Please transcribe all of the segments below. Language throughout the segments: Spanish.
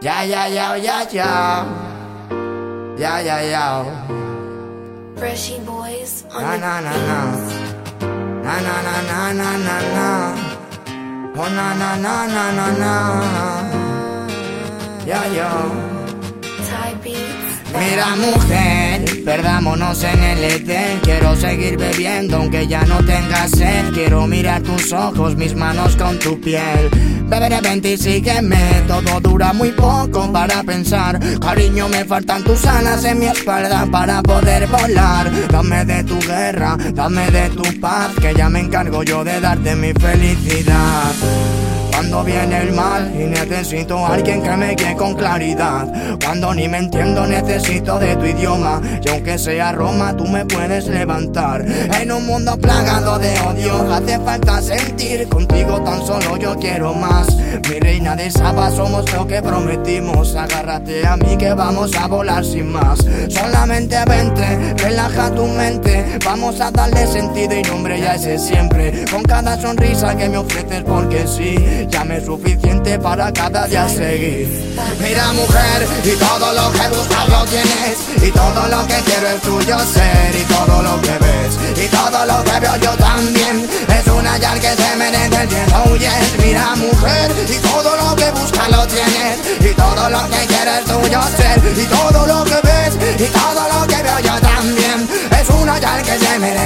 Ya, ya, ya, ya, ya. Ya, ya, ya. Freshy boys on Na, the na, na, na. Na, na, na, na, na, na, na. Oh, na, na, na, na, na, na. Ya, ya. Mira mujer, perdámonos en el Edén. Quiero seguir bebiendo aunque ya no tenga sed. Quiero mirar tus ojos, mis manos con tu piel. Beberé vente y sígueme, todo dura muy poco para pensar. Cariño, me faltan tus alas en mi espalda para poder volar. Dame de tu guerra, dame de tu paz Que ya me encargo yo de darte mi felicidad cuando viene el mal y necesito a alguien que me guíe con claridad. Cuando ni me entiendo necesito de tu idioma. Y aunque sea Roma, tú me puedes levantar. En un mundo plagado de odio, hace falta sentir. Contigo tan solo yo quiero más. Mi reina de Saba, somos lo que prometimos. Agárrate a mí que vamos a volar sin más. Solamente vente, relaja tu mente. Vamos a darle sentido y nombre ya ese siempre. Con cada sonrisa que me ofreces, porque sí, ya me es suficiente para cada día seguir. Mira, mujer, y todo lo que buscas lo tienes. Y todo lo que quiero es tuyo ser. Y todo lo que ves, y todo lo que veo yo también. Es una yal que se merece el cielo. Yes. Mira, mujer, y todo lo que buscas lo tienes. Y todo lo que quieres es tuyo ser. Y todo lo que ves, y todo lo que veo yo también. Es una yal que se merece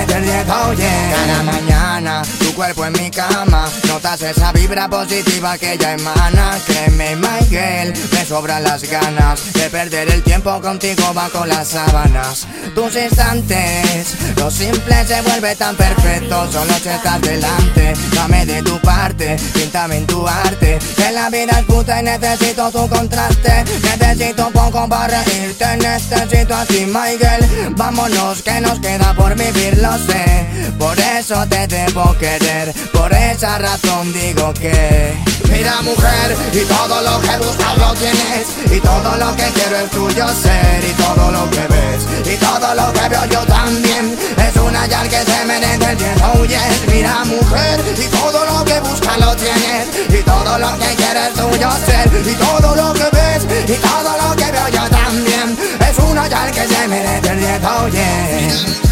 cuerpo en mi cama. Notas esa vibra positiva que ya emana. Créeme, Michael, me sobran las ganas de perder el tiempo contigo bajo las sábanas. Tus instantes, lo simple se vuelve tan perfecto. Solo si estás delante, dame de tu parte, píntame en tu arte. Que la vida es puta y necesito tu contraste. Necesito un poco para reírte, necesito así, Michael. Vámonos, que nos queda por vivir, lo sé. Por eso te debo querer, por esa razón digo que. Mira, mujer, y todo lo que buscas lo tienes. Y todo lo que quiero es tuyo ser. Y todo lo que ves, y todo lo que veo yo también. Es una yal que se merece el cielo. Oh, yes. Mira, mujer, y todo lo que buscas lo tienes. Y todo lo que quieres es tuyo ser. Y todo lo que ves, y todo lo que veo yo también. Es una yal que se merece el yes.